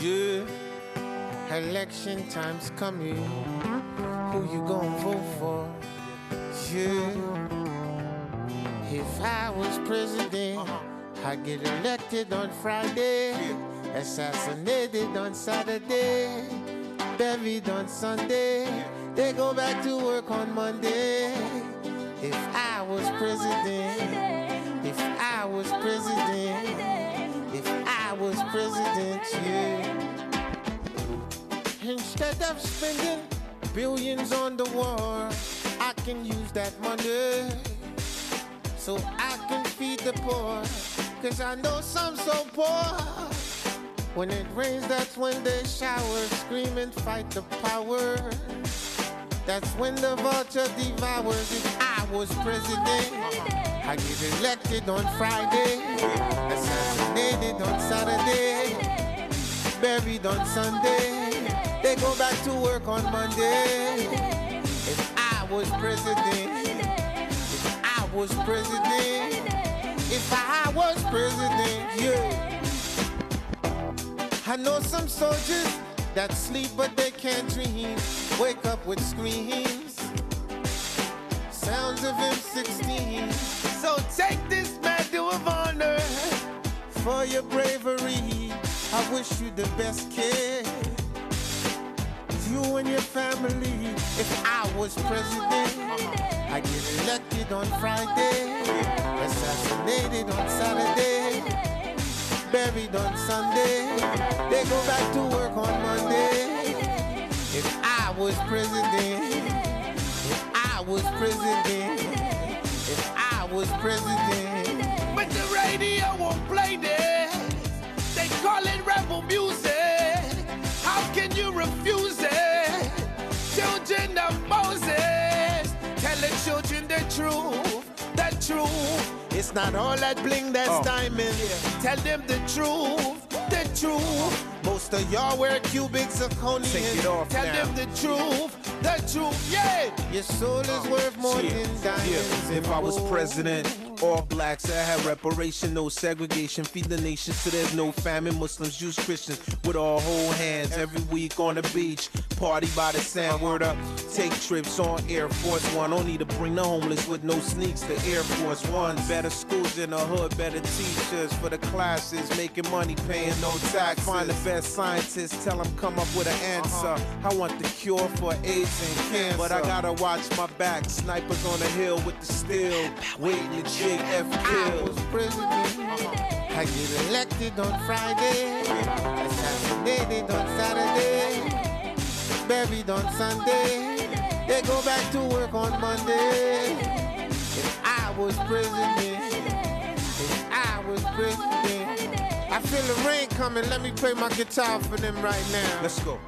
Yeah, election time's coming. Who you gonna vote for? Yeah, if I was president, uh-huh. I'd get elected on Friday, assassinated on Saturday, buried on Sunday. They go back to work on Monday. If I was president, if I was president, was president. Instead of spending billions on the war, I can use that money so I can feed the poor. Cause I know some so poor. When it rains, that's when they shower, scream and fight the power. That's when the vulture devours. If I was president, I get elected on Friday, buried on Sunday. They go back to work on Monday. If I was president, if I was president, if I was president, yeah. I know some soldiers that sleep but they can't dream. Wake up with screams, sounds of M16. So take this medal of honor for your bravery. I wish you the best kid. You and your family. If I was president, I get elected on Friday, assassinated on Saturday buried on Sunday. They go back to work on Monday. If I was president, if I was president, if I was president. It's not all that bling that's Oh. diamond. Tell them the truth, the truth. Most of y'all wear cubic zirconians. Take it off Tell now. them the truth, the truth. Yeah, your soul is oh, worth more Yeah, than diamonds. yeah. If I was president, all blacks that had reparation, no segregation, feed the nation so there's no famine. Muslims, Jews, Christians, with all whole hands every week on the beach. Party by the sand, word up. Take trips on Air Force One. Don't need to bring the homeless with no sneaks to Air Force One. Better schools in the hood, better teachers for the classes, making money, paying no tax. Find the best scientists, tell them come up with an answer. Uh-huh. I want the cure for AIDS and but I gotta watch my back. Snipers on the hill with the steel, waiting to JF I kill. was president. Uh-huh. I get elected on Friday, assassinated on Saturday, buried on Sunday. They go back to work on Monday. If I was president, if I was president, I feel the rain coming. Let me play my guitar for them right now. Let's go.